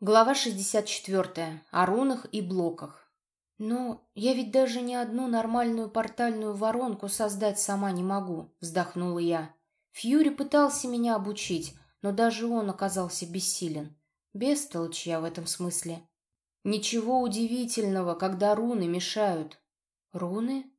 Глава 64. О рунах и блоках. «Но я ведь даже ни одну нормальную портальную воронку создать сама не могу», — вздохнула я. Фьюри пытался меня обучить, но даже он оказался бессилен. Бестолочь я в этом смысле. Ничего удивительного, когда руны мешают. Руны?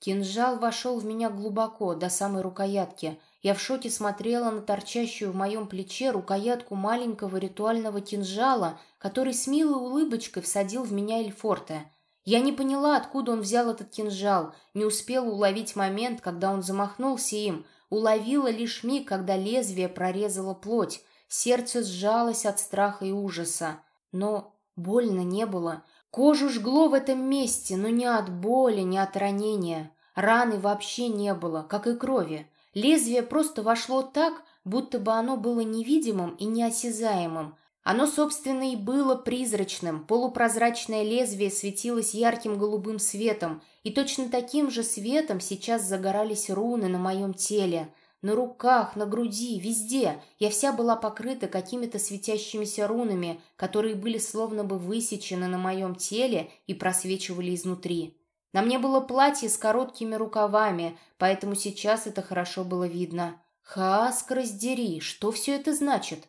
Кинжал вошел в меня глубоко, до самой рукоятки, я в шоке смотрела на торчащую в моем плече рукоятку маленького ритуального кинжала, который с милой улыбочкой всадил в меня Эльфорте. Я не поняла, откуда он взял этот кинжал, не успела уловить момент, когда он замахнулся им, уловила лишь миг, когда лезвие прорезало плоть. Сердце сжалось от страха и ужаса. Но больно не было. Кожу жгло в этом месте, но не от боли, не от ранения. Раны вообще не было, как и крови. Лезвие просто вошло так, будто бы оно было невидимым и неосязаемым. Оно, собственно, и было призрачным. Полупрозрачное лезвие светилось ярким голубым светом, и точно таким же светом сейчас загорались руны на моем теле. На руках, на груди, везде. Я вся была покрыта какими-то светящимися рунами, которые были словно бы высечены на моем теле и просвечивали изнутри. На мне было платье с короткими рукавами, поэтому сейчас это хорошо было видно. «Хаск, раздери, что все это значит?»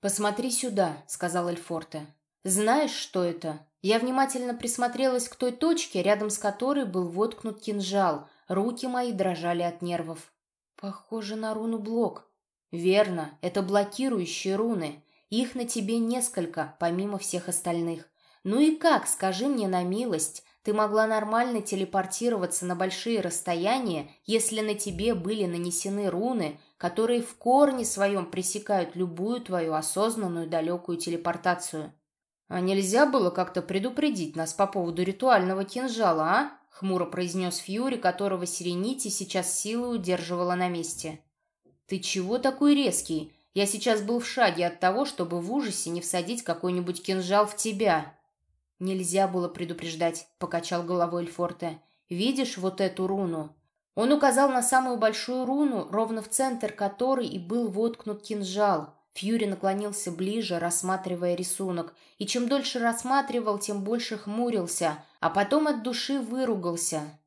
«Посмотри сюда», — сказал Эльфорте. «Знаешь, что это?» Я внимательно присмотрелась к той точке, рядом с которой был воткнут кинжал. Руки мои дрожали от нервов. «Похоже на руну блок». «Верно, это блокирующие руны. Их на тебе несколько, помимо всех остальных. Ну и как, скажи мне на милость, ты могла нормально телепортироваться на большие расстояния, если на тебе были нанесены руны, которые в корне своем пресекают любую твою осознанную далекую телепортацию. А нельзя было как-то предупредить нас по поводу ритуального кинжала, а? Хмуро произнес Фьюри, которого Сиренити сейчас силой удерживала на месте. Ты чего такой резкий? Я сейчас был в шаге от того, чтобы в ужасе не всадить какой-нибудь кинжал в тебя. «Нельзя было предупреждать», — покачал головой Эльфорте. «Видишь вот эту руну?» Он указал на самую большую руну, ровно в центр которой и был воткнут кинжал. Фьюри наклонился ближе, рассматривая рисунок, и чем дольше рассматривал, тем больше хмурился, а потом от души выругался.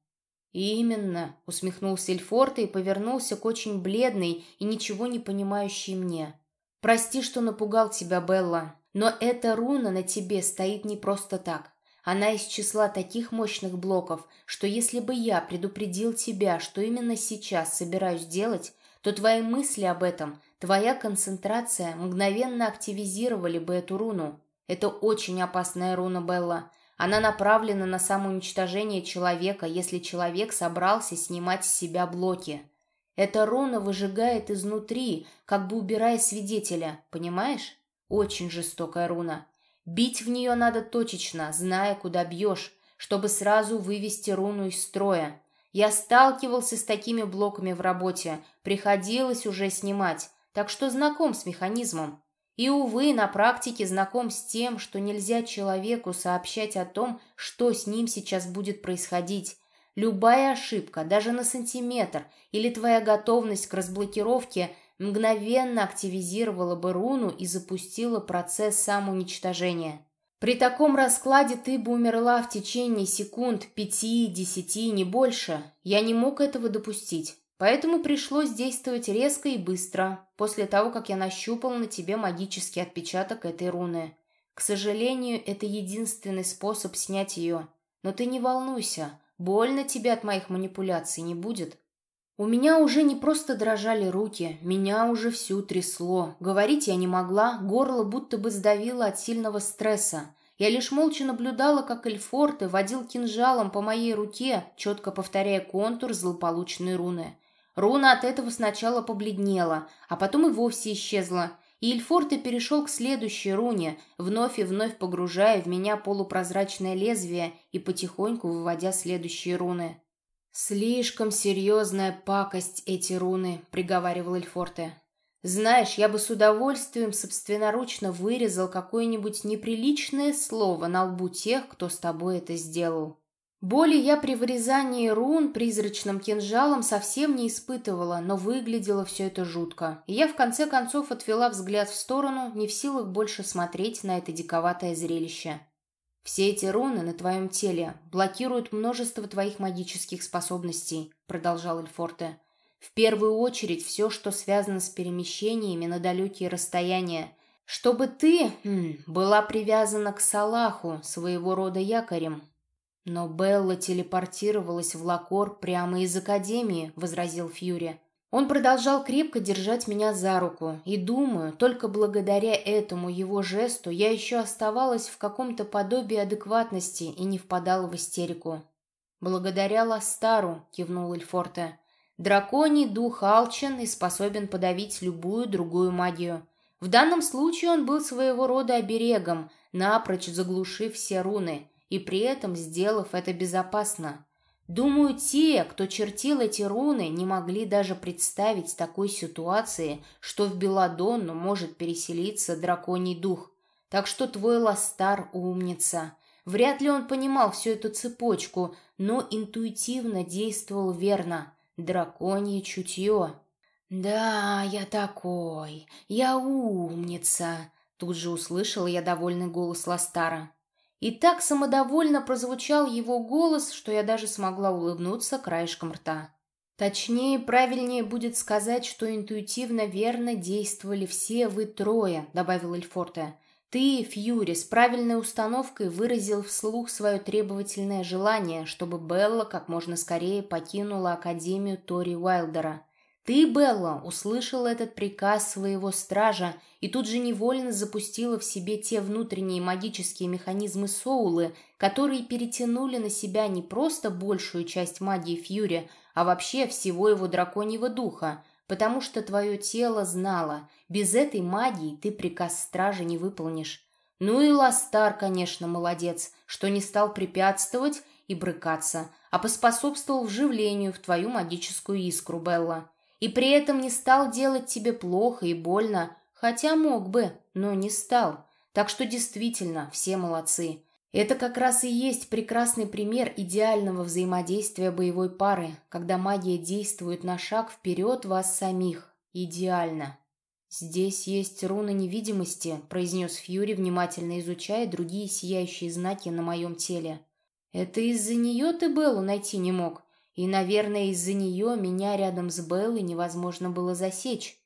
«Именно», — усмехнулся Эльфорте и повернулся к очень бледной и ничего не понимающей мне. «Прости, что напугал тебя, Белла. Но эта руна на тебе стоит не просто так. Она из числа таких мощных блоков, что если бы я предупредил тебя, что именно сейчас собираюсь делать, то твои мысли об этом, твоя концентрация мгновенно активизировали бы эту руну. Это очень опасная руна, Белла. Она направлена на самоуничтожение человека, если человек собрался снимать с себя блоки. Эта руна выжигает изнутри, как бы убирая свидетеля, понимаешь? Очень жестокая руна. Бить в нее надо точечно, зная, куда бьешь, чтобы сразу вывести руну из строя. Я сталкивался с такими блоками в работе, приходилось уже снимать, так что знаком с механизмом. И, увы, на практике знаком с тем, что нельзя человеку сообщать о том, что с ним сейчас будет происходить. Любая ошибка, даже на сантиметр, или твоя готовность к разблокировке мгновенно активизировала бы руну и запустила процесс самоуничтожения. При таком раскладе ты бы умерла в течение секунд пяти, десяти, не больше. Я не мог этого допустить. Поэтому пришлось действовать резко и быстро, после того, как я нащупал на тебе магический отпечаток этой руны. К сожалению, это единственный способ снять ее. Но ты не волнуйся, больно тебе от моих манипуляций не будет. У меня уже не просто дрожали руки, меня уже всю трясло. Говорить я не могла, горло будто бы сдавило от сильного стресса. Я лишь молча наблюдала, как Эльфорте водил кинжалом по моей руке, четко повторяя контур злополучной руны. Руна от этого сначала побледнела, а потом и вовсе исчезла. И Эльфорте перешел к следующей руне, вновь и вновь погружая в меня полупрозрачное лезвие и потихоньку выводя следующие руны. «Слишком серьезная пакость эти руны», — приговаривал Эльфорте. «Знаешь, я бы с удовольствием собственноручно вырезал какое-нибудь неприличное слово на лбу тех, кто с тобой это сделал». Боли я при вырезании рун призрачным кинжалом совсем не испытывала, но выглядело все это жутко. И я в конце концов отвела взгляд в сторону, не в силах больше смотреть на это диковатое зрелище. «Все эти руны на твоем теле блокируют множество твоих магических способностей», — продолжал Эльфорте. «В первую очередь все, что связано с перемещениями на далекие расстояния. Чтобы ты м, была привязана к Салаху, своего рода якорем, «Но Белла телепортировалась в Лакор прямо из Академии», — возразил Фьюри. Он продолжал крепко держать меня за руку, и, думаю, только благодаря этому его жесту я еще оставалась в каком-то подобии адекватности и не впадала в истерику. «Благодаря Ластару», — кивнул Эльфорте. «Драконий дух алчен и способен подавить любую другую магию. В данном случае он был своего рода оберегом, напрочь заглушив все руны, и при этом сделав это безопасно. Думаю, те, кто чертил эти руны, не могли даже представить такой ситуации, что в Беладонну может переселиться драконий дух. Так что твой Ластар умница. Вряд ли он понимал всю эту цепочку, но интуитивно действовал верно. Драконье чутье. «Да, я такой. Я умница», — тут же услышала я довольный голос Ластара. И так самодовольно прозвучал его голос, что я даже смогла улыбнуться краешком рта. Точнее, правильнее будет сказать, что интуитивно верно действовали все вы трое, добавил Эльфорте. Ты, Фьюри, с правильной установкой выразил вслух свое требовательное желание, чтобы Белла как можно скорее покинула Академию Тори Уайлдера. Ты, Белла, услышала этот приказ своего стража и тут же невольно запустила в себе те внутренние магические механизмы Соулы, которые перетянули на себя не просто большую часть магии Фьюри, а вообще всего его драконьего духа, потому что твое тело знало, без этой магии ты приказ стража не выполнишь. Ну и Ластар, конечно, молодец, что не стал препятствовать и брыкаться, а поспособствовал вживлению в твою магическую искру, Белла и при этом не стал делать тебе плохо и больно, хотя мог бы, но не стал. Так что действительно, все молодцы. Это как раз и есть прекрасный пример идеального взаимодействия боевой пары, когда магия действует на шаг вперед вас самих. Идеально. «Здесь есть руна невидимости», — произнес Фьюри, внимательно изучая другие сияющие знаки на моем теле. «Это из-за нее ты Беллу найти не мог?» И, наверное, из-за нее меня рядом с Беллой невозможно было засечь.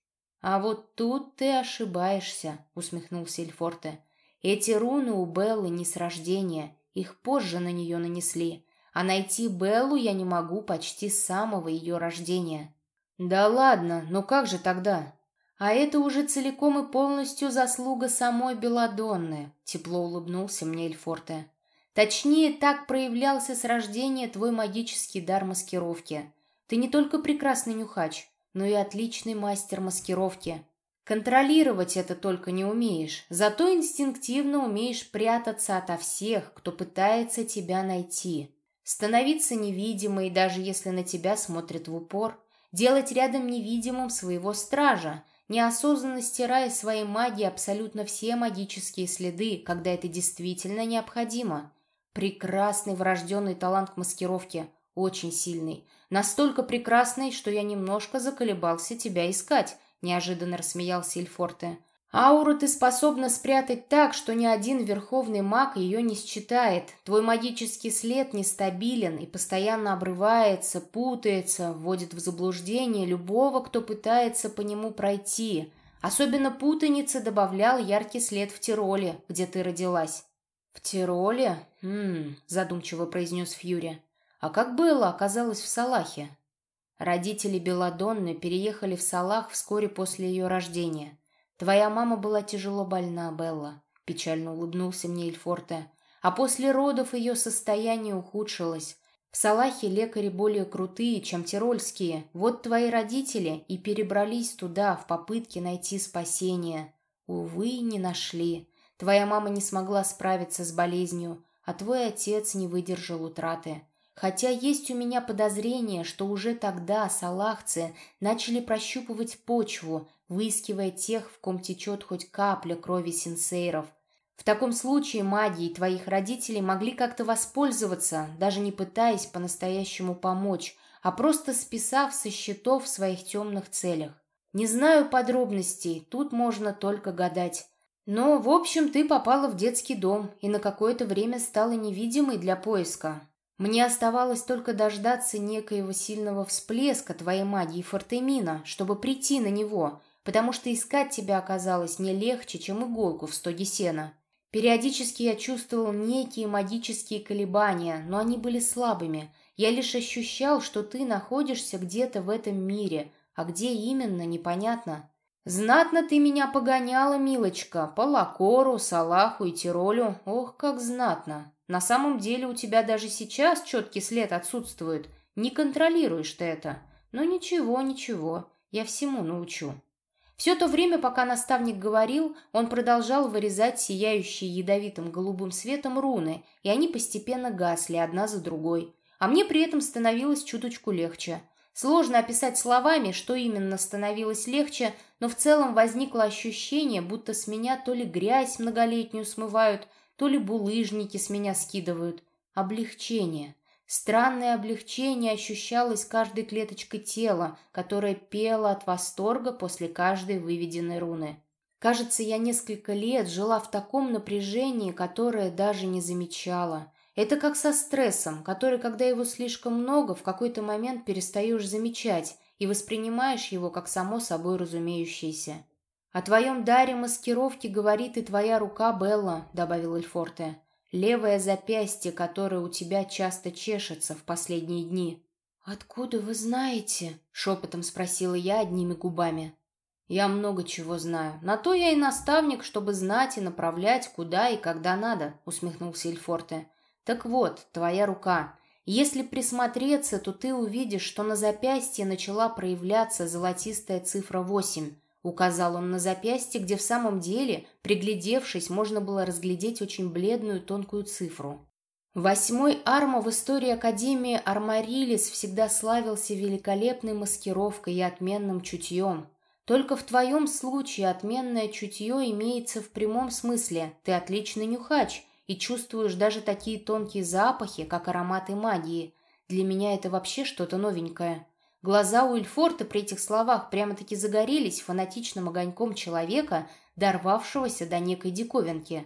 А вот тут ты ошибаешься, усмехнулся Эльфорте. Эти руны у Беллы не с рождения, их позже на нее нанесли. А найти Беллу я не могу почти с самого ее рождения. Да ладно, но как же тогда? А это уже целиком и полностью заслуга самой Беладонны, тепло улыбнулся мне Эльфорте. Точнее, так проявлялся с рождения твой магический дар маскировки. Ты не только прекрасный нюхач, но и отличный мастер маскировки. Контролировать это только не умеешь, зато инстинктивно умеешь прятаться ото всех, кто пытается тебя найти. Становиться невидимой, даже если на тебя смотрят в упор. Делать рядом невидимым своего стража, неосознанно стирая своей магией абсолютно все магические следы, когда это действительно необходимо. Прекрасный врожденный талант к маскировке, очень сильный. Настолько прекрасный, что я немножко заколебался тебя искать, неожиданно рассмеялся Эльфорте. Ауру ты способна спрятать так, что ни один верховный маг ее не считает. Твой магический след нестабилен и постоянно обрывается, путается, вводит в заблуждение любого, кто пытается по нему пройти. Особенно путаница добавлял яркий след в Тироле, где ты родилась. «В Тироле? Хм...» — задумчиво произнес Фьюри. «А как Белла оказалась в Салахе?» Родители Беладонны переехали в Салах вскоре после ее рождения. «Твоя мама была тяжело больна, Белла», — печально улыбнулся мне Эльфорте. «А после родов ее состояние ухудшилось. В Салахе лекари более крутые, чем тирольские. Вот твои родители и перебрались туда в попытке найти спасение. Увы, не нашли. Твоя мама не смогла справиться с болезнью, а твой отец не выдержал утраты. Хотя есть у меня подозрение, что уже тогда салахцы начали прощупывать почву, выискивая тех, в ком течет хоть капля крови синсейров. В таком случае магией твоих родителей могли как-то воспользоваться, даже не пытаясь по-настоящему помочь, а просто списав со счетов в своих темных целях. Не знаю подробностей, тут можно только гадать. Но, в общем, ты попала в детский дом и на какое-то время стала невидимой для поиска. Мне оставалось только дождаться некоего сильного всплеска твоей магии Фортемина, чтобы прийти на него, потому что искать тебя оказалось не легче, чем иголку в стоге сена. Периодически я чувствовал некие магические колебания, но они были слабыми. Я лишь ощущал, что ты находишься где-то в этом мире, а где именно, непонятно. Знатно ты меня погоняла, милочка, по Лакору, Салаху и Тиролю. Ох, как знатно. На самом деле у тебя даже сейчас четкий след отсутствует. Не контролируешь ты это. Но ничего, ничего, я всему научу. Все то время, пока наставник говорил, он продолжал вырезать сияющие ядовитым голубым светом руны, и они постепенно гасли одна за другой. А мне при этом становилось чуточку легче. Сложно описать словами, что именно становилось легче, но в целом возникло ощущение, будто с меня то ли грязь многолетнюю смывают, то ли булыжники с меня скидывают. Облегчение. Странное облегчение ощущалось каждой клеточкой тела, которое пело от восторга после каждой выведенной руны. Кажется, я несколько лет жила в таком напряжении, которое даже не замечала. Это как со стрессом, который, когда его слишком много, в какой-то момент перестаешь замечать и воспринимаешь его как само собой разумеющееся. «О твоем даре маскировки говорит и твоя рука, Белла», — добавил Эльфорте. «Левое запястье, которое у тебя часто чешется в последние дни». «Откуда вы знаете?» — шепотом спросила я одними губами. «Я много чего знаю. На то я и наставник, чтобы знать и направлять, куда и когда надо», — усмехнулся Эльфорте. «Так вот, твоя рука. Если присмотреться, то ты увидишь, что на запястье начала проявляться золотистая цифра восемь. Указал он на запястье, где в самом деле, приглядевшись, можно было разглядеть очень бледную тонкую цифру. Восьмой арма в истории Академии Армарилис всегда славился великолепной маскировкой и отменным чутьем. Только в твоем случае отменное чутье имеется в прямом смысле. Ты отличный нюхач и чувствуешь даже такие тонкие запахи, как ароматы магии. Для меня это вообще что-то новенькое. Глаза у Эльфорта при этих словах прямо-таки загорелись фанатичным огоньком человека, дорвавшегося до некой диковинки.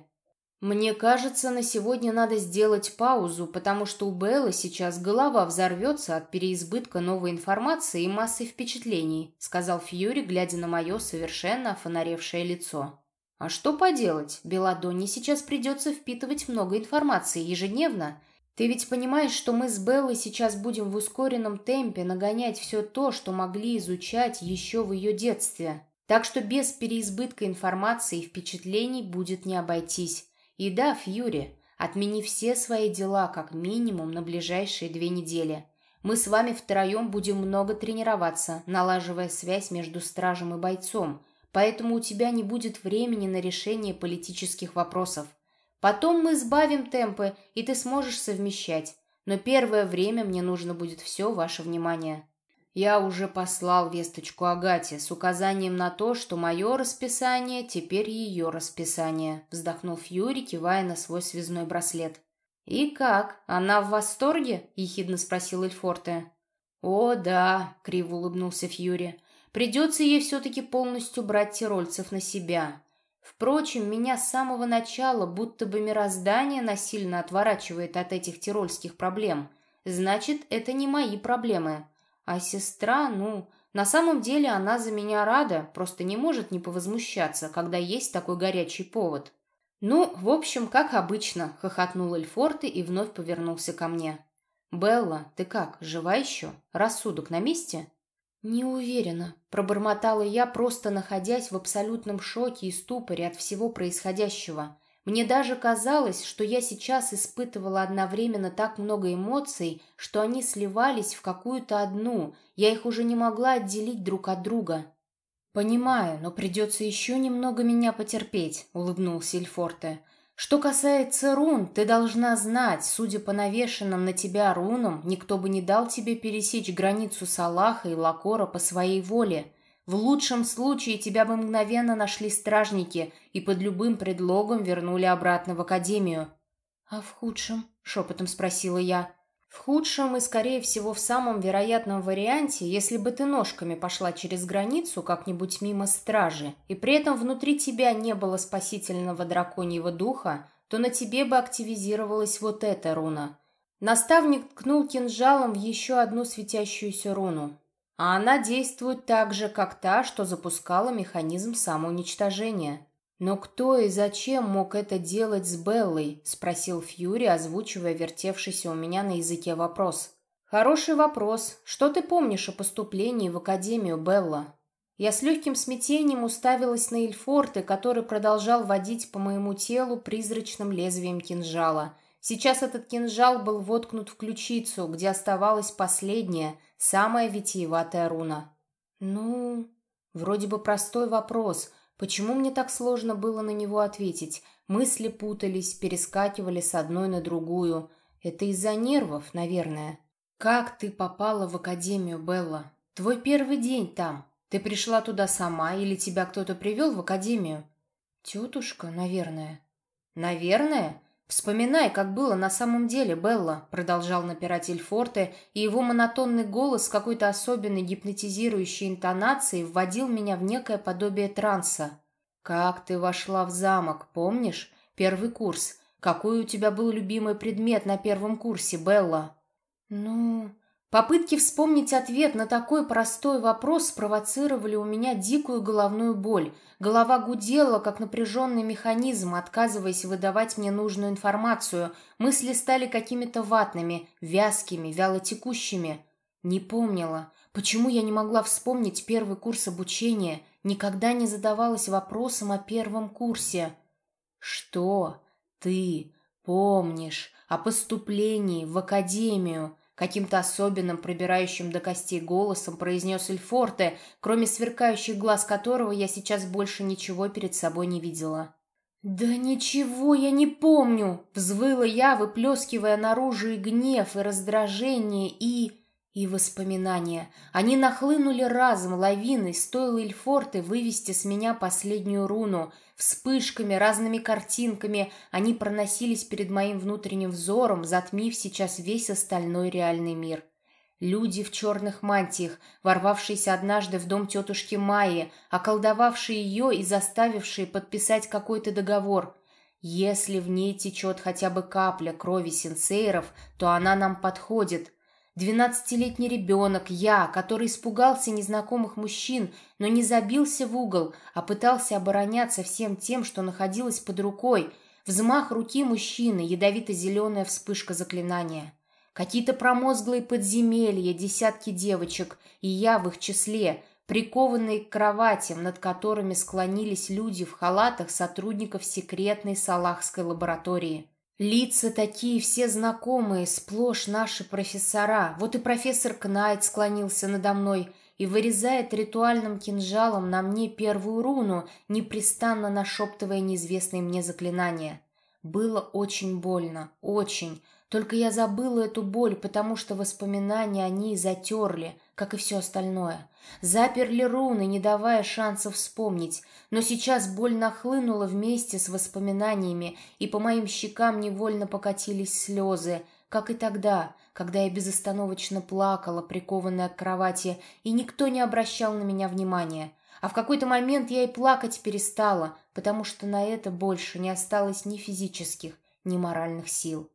«Мне кажется, на сегодня надо сделать паузу, потому что у Беллы сейчас голова взорвется от переизбытка новой информации и массы впечатлений», сказал Фьюри, глядя на мое совершенно офонаревшее лицо. «А что поделать? Беладонне сейчас придется впитывать много информации ежедневно, ты ведь понимаешь, что мы с Беллой сейчас будем в ускоренном темпе нагонять все то, что могли изучать еще в ее детстве. Так что без переизбытка информации и впечатлений будет не обойтись. И да, Фьюри, отмени все свои дела как минимум на ближайшие две недели. Мы с вами втроем будем много тренироваться, налаживая связь между стражем и бойцом, поэтому у тебя не будет времени на решение политических вопросов. Потом мы сбавим темпы, и ты сможешь совмещать. Но первое время мне нужно будет все ваше внимание. Я уже послал весточку Агате с указанием на то, что мое расписание теперь ее расписание, вздохнул Фьюри, кивая на свой связной браслет. «И как? Она в восторге?» – ехидно спросил Эльфорте. «О, да», – криво улыбнулся Фьюри. «Придется ей все-таки полностью брать тирольцев на себя. Впрочем, меня с самого начала будто бы мироздание насильно отворачивает от этих тирольских проблем. Значит, это не мои проблемы. А сестра, ну, на самом деле она за меня рада, просто не может не повозмущаться, когда есть такой горячий повод. «Ну, в общем, как обычно», — хохотнул Эльфорте и вновь повернулся ко мне. «Белла, ты как, жива еще? Рассудок на месте?» «Не уверена», — пробормотала я, просто находясь в абсолютном шоке и ступоре от всего происходящего. Мне даже казалось, что я сейчас испытывала одновременно так много эмоций, что они сливались в какую-то одну, я их уже не могла отделить друг от друга. «Понимаю, но придется еще немного меня потерпеть», — улыбнулся Эльфорте. Что касается рун, ты должна знать, судя по навешенным на тебя рунам, никто бы не дал тебе пересечь границу Салаха и Лакора по своей воле. В лучшем случае тебя бы мгновенно нашли стражники и под любым предлогом вернули обратно в академию. «А в худшем?» — шепотом спросила я. В худшем и, скорее всего, в самом вероятном варианте, если бы ты ножками пошла через границу как-нибудь мимо стражи, и при этом внутри тебя не было спасительного драконьего духа, то на тебе бы активизировалась вот эта руна. Наставник ткнул кинжалом в еще одну светящуюся руну. А она действует так же, как та, что запускала механизм самоуничтожения. «Но кто и зачем мог это делать с Беллой?» — спросил Фьюри, озвучивая вертевшийся у меня на языке вопрос. «Хороший вопрос. Что ты помнишь о поступлении в Академию, Белла?» Я с легким смятением уставилась на Эльфорте, который продолжал водить по моему телу призрачным лезвием кинжала. Сейчас этот кинжал был воткнут в ключицу, где оставалась последняя, самая витиеватая руна. «Ну...» Вроде бы простой вопрос — Почему мне так сложно было на него ответить? Мысли путались, перескакивали с одной на другую. Это из-за нервов, наверное. Как ты попала в академию, Белла? Твой первый день там. Ты пришла туда сама или тебя кто-то привел в академию? Тетушка, наверное. Наверное? Вспоминай, как было на самом деле, Белла, продолжал напирать Эльфорте, и его монотонный голос с какой-то особенной гипнотизирующей интонацией вводил меня в некое подобие транса. Как ты вошла в замок, помнишь? Первый курс. Какой у тебя был любимый предмет на первом курсе, Белла? Ну, Попытки вспомнить ответ на такой простой вопрос спровоцировали у меня дикую головную боль. Голова гудела, как напряженный механизм, отказываясь выдавать мне нужную информацию. Мысли стали какими-то ватными, вязкими, вялотекущими. Не помнила. Почему я не могла вспомнить первый курс обучения? Никогда не задавалась вопросом о первом курсе. Что ты помнишь о поступлении в академию? Каким-то особенным, пробирающим до костей голосом произнес Эльфорте, кроме сверкающих глаз которого я сейчас больше ничего перед собой не видела. «Да ничего я не помню!» — взвыла я, выплескивая наружу и гнев, и раздражение, и и воспоминания. Они нахлынули разом, лавиной, стоило Ильфорте вывести с меня последнюю руну. Вспышками, разными картинками они проносились перед моим внутренним взором, затмив сейчас весь остальной реальный мир. Люди в черных мантиях, ворвавшиеся однажды в дом тетушки Майи, околдовавшие ее и заставившие подписать какой-то договор. Если в ней течет хотя бы капля крови сенсейров, то она нам подходит — Двенадцатилетний ребенок, я, который испугался незнакомых мужчин, но не забился в угол, а пытался обороняться всем тем, что находилось под рукой. Взмах руки мужчины, ядовито-зеленая вспышка заклинания. Какие-то промозглые подземелья, десятки девочек, и я в их числе, прикованные к кроватям, над которыми склонились люди в халатах сотрудников секретной салахской лаборатории. Лица такие все знакомые, сплошь наши профессора. Вот и профессор Кнайт склонился надо мной и вырезает ритуальным кинжалом на мне первую руну, непрестанно нашептывая неизвестные мне заклинания. Было очень больно, очень. Только я забыла эту боль, потому что воспоминания о ней затерли, как и все остальное. Заперли руны, не давая шансов вспомнить. Но сейчас боль нахлынула вместе с воспоминаниями, и по моим щекам невольно покатились слезы, как и тогда, когда я безостановочно плакала, прикованная к кровати, и никто не обращал на меня внимания. А в какой-то момент я и плакать перестала, потому что на это больше не осталось ни физических, ни моральных сил.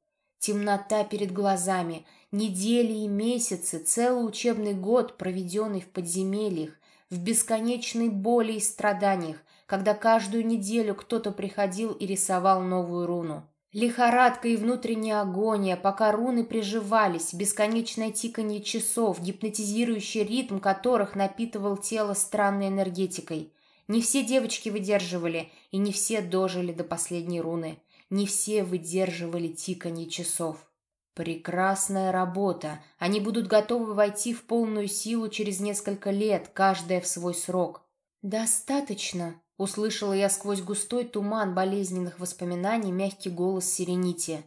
Темнота перед глазами, недели и месяцы, целый учебный год, проведенный в подземельях, в бесконечной боли и страданиях, когда каждую неделю кто-то приходил и рисовал новую руну. Лихорадка и внутренняя агония, пока руны приживались, бесконечное тиканье часов, гипнотизирующий ритм которых напитывал тело странной энергетикой. Не все девочки выдерживали, и не все дожили до последней руны. Не все выдерживали тиканье часов. Прекрасная работа. Они будут готовы войти в полную силу через несколько лет, каждая в свой срок. Достаточно, услышала я сквозь густой туман болезненных воспоминаний мягкий голос Сиренити.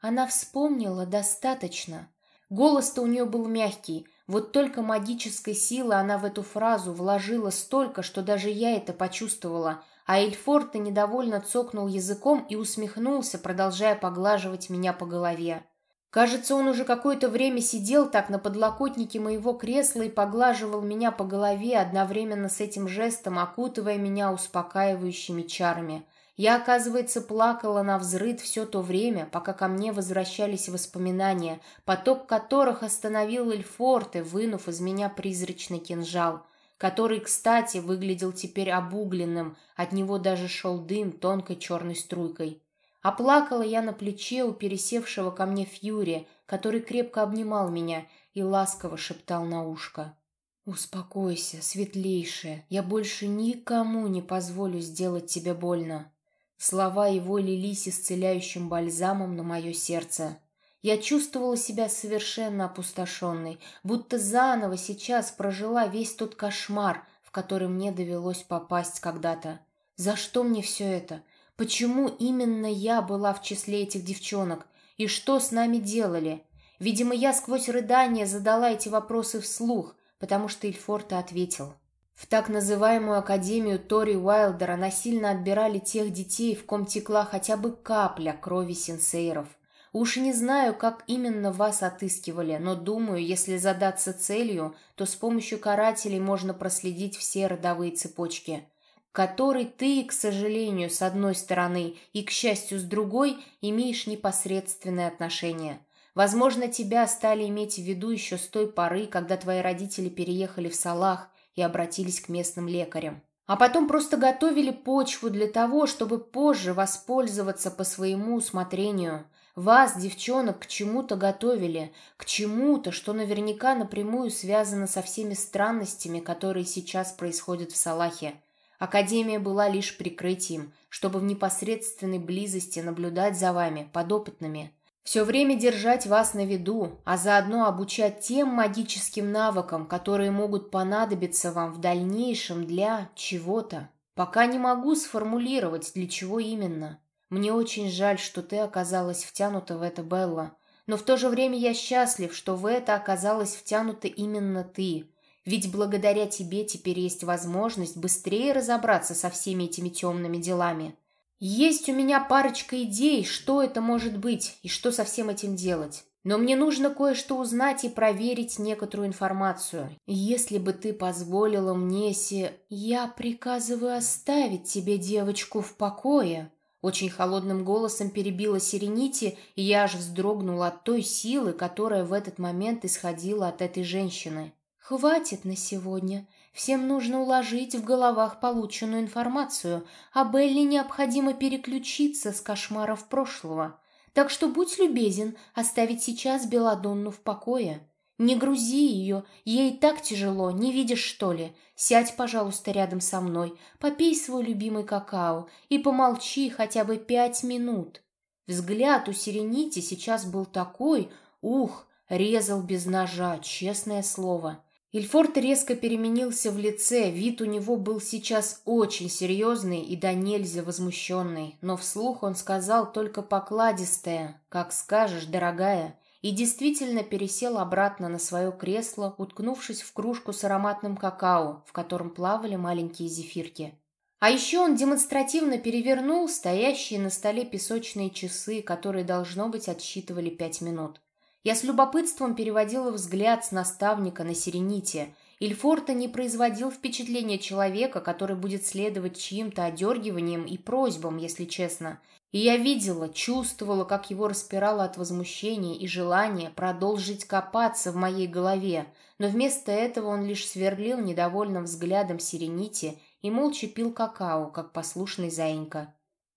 Она вспомнила достаточно. Голос-то у нее был мягкий, Вот только магической силы она в эту фразу вложила столько, что даже я это почувствовала, а Эльфорта недовольно цокнул языком и усмехнулся, продолжая поглаживать меня по голове. Кажется, он уже какое-то время сидел так на подлокотнике моего кресла и поглаживал меня по голове, одновременно с этим жестом окутывая меня успокаивающими чарами. Я, оказывается, плакала на взрыд все то время, пока ко мне возвращались воспоминания, поток которых остановил Эльфорте, вынув из меня призрачный кинжал, который, кстати, выглядел теперь обугленным, от него даже шел дым тонкой черной струйкой. Оплакала я на плече у пересевшего ко мне Фьюри, который крепко обнимал меня и ласково шептал на ушко. «Успокойся, светлейшая, я больше никому не позволю сделать тебе больно». Слова его лились исцеляющим бальзамом на мое сердце. Я чувствовала себя совершенно опустошенной, будто заново сейчас прожила весь тот кошмар, в который мне довелось попасть когда-то. За что мне все это? Почему именно я была в числе этих девчонок? И что с нами делали? Видимо, я сквозь рыдание задала эти вопросы вслух, потому что Ильфорта ответил. В так называемую Академию Тори Уайлдера насильно отбирали тех детей, в ком текла хотя бы капля крови сенсейров. Уж не знаю, как именно вас отыскивали, но думаю, если задаться целью, то с помощью карателей можно проследить все родовые цепочки – которой ты, к сожалению, с одной стороны и, к счастью, с другой, имеешь непосредственное отношение. Возможно, тебя стали иметь в виду еще с той поры, когда твои родители переехали в Салах и обратились к местным лекарям. А потом просто готовили почву для того, чтобы позже воспользоваться по своему усмотрению. Вас, девчонок, к чему-то готовили, к чему-то, что наверняка напрямую связано со всеми странностями, которые сейчас происходят в Салахе. Академия была лишь прикрытием, чтобы в непосредственной близости наблюдать за вами, подопытными. Все время держать вас на виду, а заодно обучать тем магическим навыкам, которые могут понадобиться вам в дальнейшем для чего-то. Пока не могу сформулировать, для чего именно. Мне очень жаль, что ты оказалась втянута в это, Белла. Но в то же время я счастлив, что в это оказалась втянута именно ты. Ведь благодаря тебе теперь есть возможность быстрее разобраться со всеми этими темными делами. Есть у меня парочка идей, что это может быть и что со всем этим делать. Но мне нужно кое-что узнать и проверить некоторую информацию. Если бы ты позволила мне се... Я приказываю оставить тебе девочку в покое. Очень холодным голосом перебила Сиренити, и я аж вздрогнула от той силы, которая в этот момент исходила от этой женщины. Хватит на сегодня. Всем нужно уложить в головах полученную информацию, а Белли необходимо переключиться с кошмаров прошлого. Так что будь любезен оставить сейчас Беладонну в покое. Не грузи ее, ей так тяжело, не видишь, что ли? Сядь, пожалуйста, рядом со мной, попей свой любимый какао и помолчи хотя бы пять минут. Взгляд у Сиренити сейчас был такой, ух, резал без ножа, честное слово. Ильфорт резко переменился в лице, вид у него был сейчас очень серьезный и до нельзя возмущенный, но вслух он сказал только покладистое «Как скажешь, дорогая», и действительно пересел обратно на свое кресло, уткнувшись в кружку с ароматным какао, в котором плавали маленькие зефирки. А еще он демонстративно перевернул стоящие на столе песочные часы, которые, должно быть, отсчитывали пять минут. Я с любопытством переводила взгляд с наставника на Сирените. Ильфорта не производил впечатления человека, который будет следовать чьим-то одергиваниям и просьбам, если честно. И я видела, чувствовала, как его распирало от возмущения и желания продолжить копаться в моей голове, но вместо этого он лишь сверлил недовольным взглядом Сирените и молча пил какао, как послушный заинька.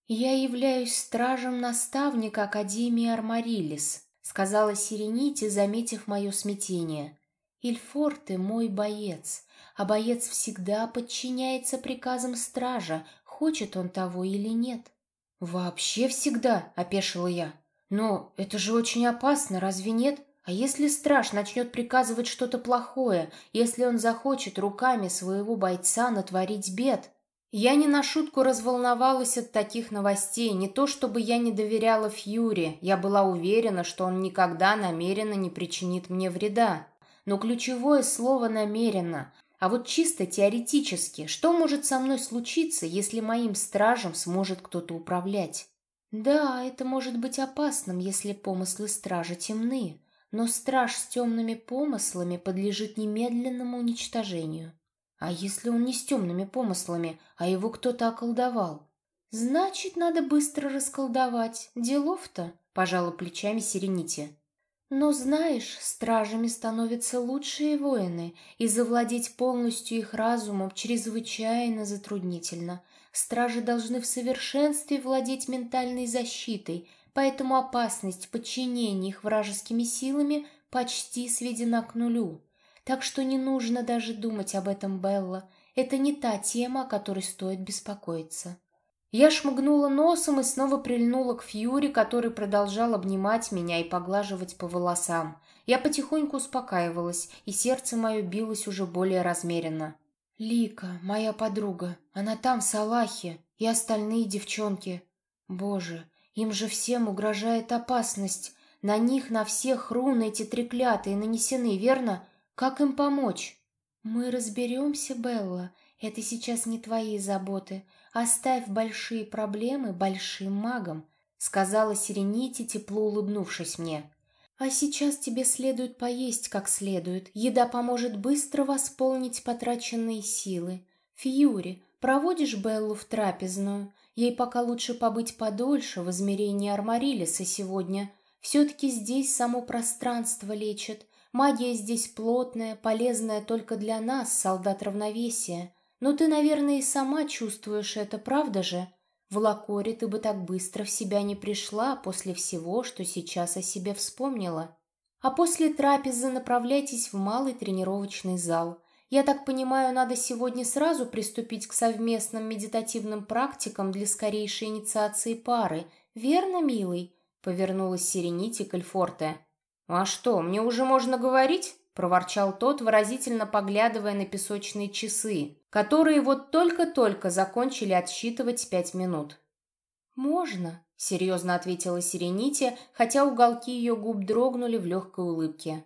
«Я являюсь стражем наставника Академии Армарилис», сказала Сирените, заметив мое смятение. «Ильфорте мой боец, а боец всегда подчиняется приказам стража, хочет он того или нет». «Вообще всегда», — опешила я. «Но это же очень опасно, разве нет? А если страж начнет приказывать что-то плохое, если он захочет руками своего бойца натворить бед?» Я не на шутку разволновалась от таких новостей, не то чтобы я не доверяла Фьюри, я была уверена, что он никогда намеренно не причинит мне вреда. Но ключевое слово «намеренно». А вот чисто теоретически, что может со мной случиться, если моим стражем сможет кто-то управлять? Да, это может быть опасным, если помыслы стража темны, но страж с темными помыслами подлежит немедленному уничтожению. А если он не с темными помыслами, а его кто-то околдовал? Значит, надо быстро расколдовать. Делов-то, пожала плечами Сиренити. Но знаешь, стражами становятся лучшие воины, и завладеть полностью их разумом чрезвычайно затруднительно. Стражи должны в совершенстве владеть ментальной защитой, поэтому опасность подчинения их вражескими силами почти сведена к нулю. Так что не нужно даже думать об этом, Белла. Это не та тема, о которой стоит беспокоиться. Я шмыгнула носом и снова прильнула к Фьюри, который продолжал обнимать меня и поглаживать по волосам. Я потихоньку успокаивалась, и сердце мое билось уже более размеренно. «Лика, моя подруга, она там, в Салахе, и остальные девчонки. Боже, им же всем угрожает опасность. На них, на всех руны эти треклятые нанесены, верно? Как им помочь?» «Мы разберемся, Белла. Это сейчас не твои заботы. Оставь большие проблемы большим магам», — сказала Сиренити, тепло улыбнувшись мне. «А сейчас тебе следует поесть как следует. Еда поможет быстро восполнить потраченные силы. Фьюри, проводишь Беллу в трапезную? Ей пока лучше побыть подольше в измерении Армарилиса сегодня. Все-таки здесь само пространство лечит. Магия здесь плотная, полезная только для нас, солдат равновесия. Но ты, наверное, и сама чувствуешь это, правда же? В Лакоре ты бы так быстро в себя не пришла после всего, что сейчас о себе вспомнила. А после трапезы направляйтесь в малый тренировочный зал. Я так понимаю, надо сегодня сразу приступить к совместным медитативным практикам для скорейшей инициации пары. Верно, милый?» Повернулась Сиренити к. «А что, мне уже можно говорить?» — проворчал тот, выразительно поглядывая на песочные часы, которые вот только-только закончили отсчитывать пять минут. «Можно», — серьезно ответила Сирените, хотя уголки ее губ дрогнули в легкой улыбке.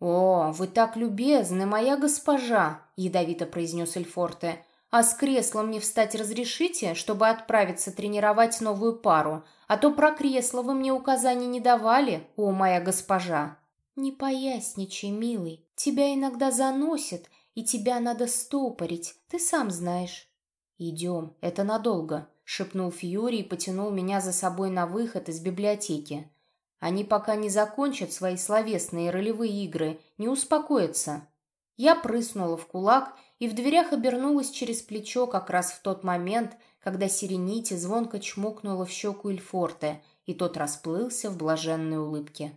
«О, вы так любезны, моя госпожа!» — ядовито произнес Эльфорте. «А с креслом мне встать разрешите, чтобы отправиться тренировать новую пару? А то про кресло вы мне указаний не давали, о, моя госпожа!» «Не поясничай, милый. Тебя иногда заносит, и тебя надо стопорить, ты сам знаешь». «Идем, это надолго», — шепнул Фьюри и потянул меня за собой на выход из библиотеки. «Они пока не закончат свои словесные ролевые игры, не успокоятся». Я прыснула в кулак и в дверях обернулась через плечо как раз в тот момент, когда Сиренити звонко чмокнула в щеку Эльфорте, и тот расплылся в блаженной улыбке.